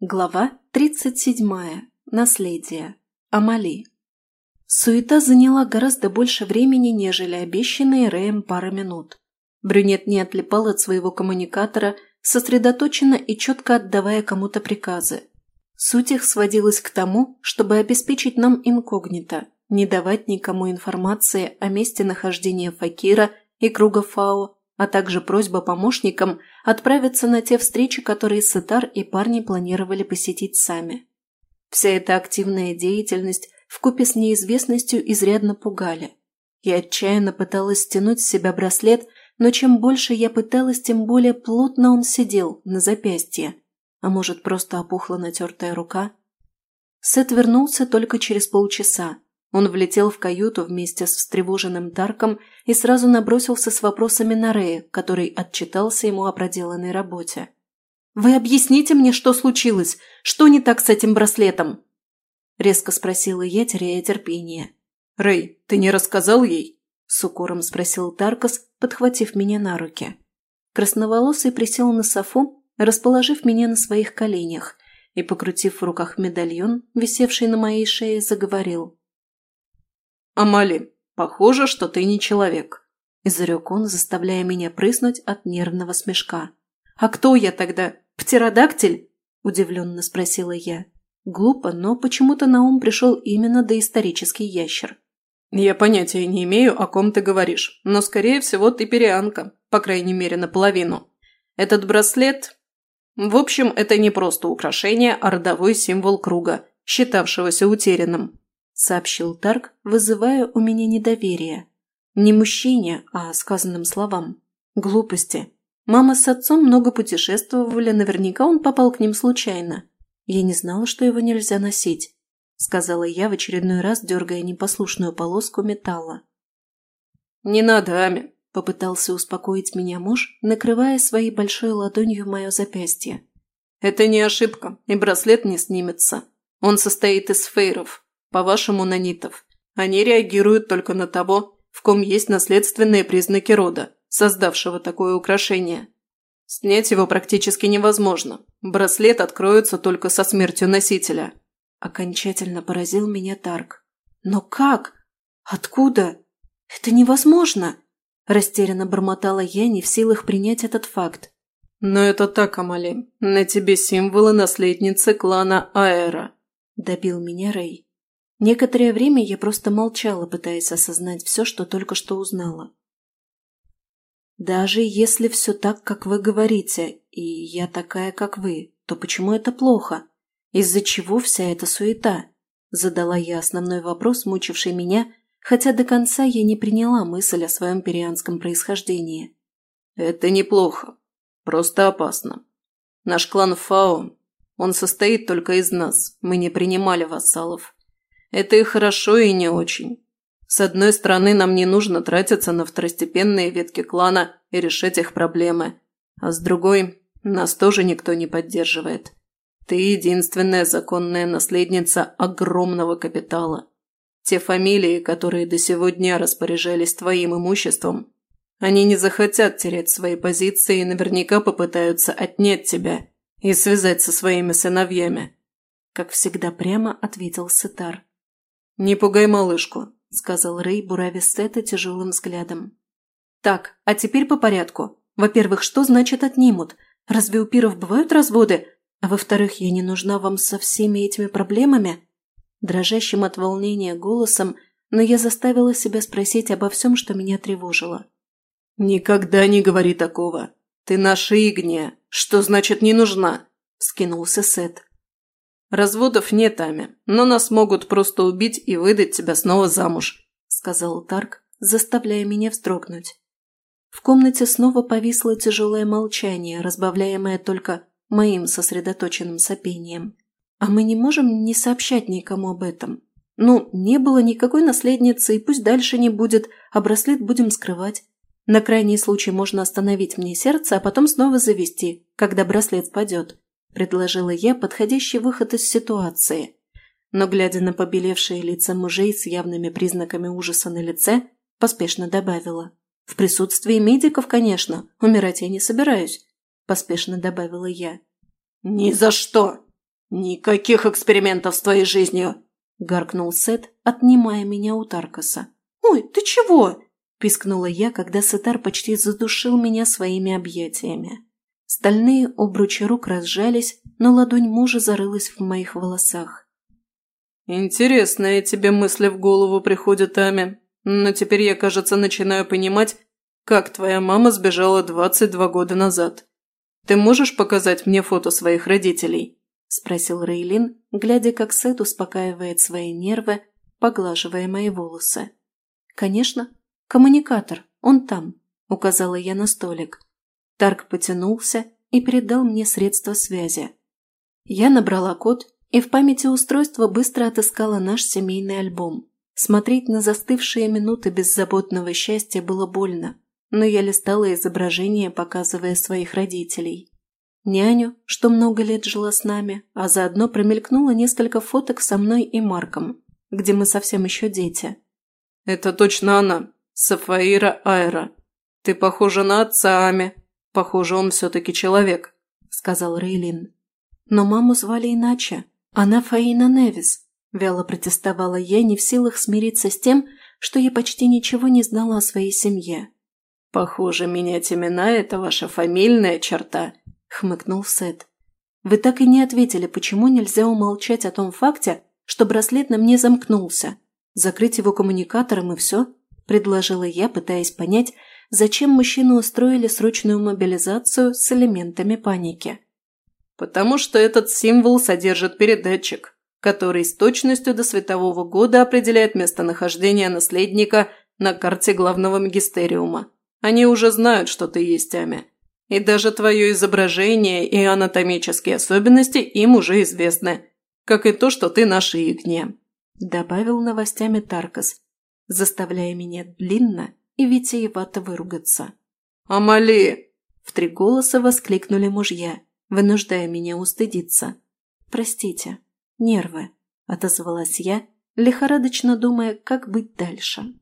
Глава 37. Наследие. Амали. Суета заняла гораздо больше времени, нежели обещанные Рэем пара минут. Брюнет не отлипал от своего коммуникатора, сосредоточенно и четко отдавая кому-то приказы. Суть их сводилась к тому, чтобы обеспечить нам инкогнито, не давать никому информации о месте нахождения Факира и круга Фао, а также просьба помощникам отправиться на те встречи, которые Сетар и парни планировали посетить сами. Вся эта активная деятельность вкупе с неизвестностью изрядно пугали. Я отчаянно пыталась стянуть с себя браслет, но чем больше я пыталась, тем более плотно он сидел на запястье. А может, просто опухла натертая рука? Сет вернулся только через полчаса, он влетел в каюту вместе с встревоженным Тарком и сразу набросился с вопросами на Рея, который отчитался ему о проделанной работе. «Вы объясните мне, что случилось? Что не так с этим браслетом?» Резко спросила я, теряя терпение. «Рэй, ты не рассказал ей?» С укором спросил Таркас, подхватив меня на руки. Красноволосый присел на софу, расположив меня на своих коленях и, покрутив в руках медальон, висевший на моей шее, заговорил. «Амали, похоже, что ты не человек», – изрек он, заставляя меня прыснуть от нервного смешка. «А кто я тогда? Птеродактиль?» – удивленно спросила я. Глупо, но почему-то на ум пришел именно доисторический ящер. «Я понятия не имею, о ком ты говоришь, но, скорее всего, ты перианка, по крайней мере, наполовину. Этот браслет... В общем, это не просто украшение, а родовой символ круга, считавшегося утерянным сообщил Тарк, вызывая у меня недоверие. Не мужчине, а сказанным словам. Глупости. Мама с отцом много путешествовали, наверняка он попал к ним случайно. Я не знала, что его нельзя носить, сказала я в очередной раз, дергая непослушную полоску металла. «Не надо, Ами», – попытался успокоить меня муж, накрывая своей большой ладонью мое запястье. «Это не ошибка, и браслет не снимется. Он состоит из фейров, по-вашему, нанитов. Они реагируют только на того, в ком есть наследственные признаки рода, создавшего такое украшение. Снять его практически невозможно. Браслет откроется только со смертью носителя. Окончательно поразил меня Тарк. Но как? Откуда? Это невозможно! Растерянно бормотала я, не в силах принять этот факт. «Но это так, Амали. На тебе символы наследницы клана Аэра», – добил меня Рэй. Некоторое время я просто молчала, пытаясь осознать все, что только что узнала. Даже если все так, как вы говорите, и я такая, как вы, то почему это плохо? Из-за чего вся эта суета? Задала я основной вопрос, мучивший меня, хотя до конца я не приняла мысль о своем перианском происхождении. Это неплохо, просто опасно. Наш клан Фао, он состоит только из нас, мы не принимали вассалов. Это и хорошо, и не очень. С одной стороны, нам не нужно тратиться на второстепенные ветки клана и решать их проблемы. А с другой, нас тоже никто не поддерживает. Ты единственная законная наследница огромного капитала. Те фамилии, которые до сего дня распоряжались твоим имуществом, они не захотят терять свои позиции и наверняка попытаются отнять тебя и связать со своими сыновьями. Как всегда прямо ответил Сетар. «Не пугай малышку», – сказал Рэй, буравя Сета тяжелым взглядом. «Так, а теперь по порядку. Во-первых, что значит отнимут? Разве у пиров бывают разводы? А во-вторых, я не нужна вам со всеми этими проблемами?» Дрожащим от волнения голосом, но я заставила себя спросить обо всем, что меня тревожило. «Никогда не говори такого. Ты наша Игния. Что значит «не нужна»?» – вскинулся Сет. «Разводов нет, Ами, но нас могут просто убить и выдать тебя снова замуж», – сказал Тарк, заставляя меня вздрогнуть. В комнате снова повисло тяжелое молчание, разбавляемое только моим сосредоточенным сопением. А мы не можем не сообщать никому об этом. Ну, не было никакой наследницы, и пусть дальше не будет, а браслет будем скрывать. На крайний случай можно остановить мне сердце, а потом снова завести, когда браслет спадет предложила я подходящий выход из ситуации. Но, глядя на побелевшие лица мужей с явными признаками ужаса на лице, поспешно добавила. «В присутствии медиков, конечно. Умирать я не собираюсь», – поспешно добавила я. «Ни за что!» «Никаких экспериментов с твоей жизнью!» – гаркнул Сет, отнимая меня у Таркаса. «Ой, ты чего?» – пискнула я, когда Сетар почти задушил меня своими объятиями. Стальные обручи рук разжались, но ладонь мужа зарылась в моих волосах. «Интересные тебе мысли в голову приходят, Ами. Но теперь я, кажется, начинаю понимать, как твоя мама сбежала 22 года назад. Ты можешь показать мне фото своих родителей?» – спросил Рейлин, глядя, как Сет успокаивает свои нервы, поглаживая мои волосы. «Конечно. Коммуникатор. Он там», – указала я на столик. Тарк потянулся и передал мне средства связи. Я набрала код и в памяти устройства быстро отыскала наш семейный альбом. Смотреть на застывшие минуты беззаботного счастья было больно, но я листала изображения, показывая своих родителей. Няню, что много лет жила с нами, а заодно промелькнуло несколько фоток со мной и Марком, где мы совсем еще дети. «Это точно она, Сафаира Айра. Ты похожа на отца Ами», Похоже, он все-таки человек», – сказал Рейлин. «Но маму звали иначе. Она Фаина Невис», – вяло протестовала я, не в силах смириться с тем, что я почти ничего не знала о своей семье. «Похоже, менять имена – это ваша фамильная черта», – хмыкнул Сет. «Вы так и не ответили, почему нельзя умолчать о том факте, что браслет на мне замкнулся. Закрыть его коммуникатором и все?» – предложила я, пытаясь понять, зачем мужчины устроили срочную мобилизацию с элементами паники. «Потому что этот символ содержит передатчик, который с точностью до светового года определяет местонахождение наследника на карте главного магистериума. Они уже знают, что ты есть Ами. И даже твое изображение и анатомические особенности им уже известны, как и то, что ты наша Игния», – добавил новостями Таркас, заставляя меня длинно и витиевато выругаться. «Амали!» – в три голоса воскликнули мужья, вынуждая меня устыдиться. «Простите, нервы», – отозвалась я, лихорадочно думая, как быть дальше.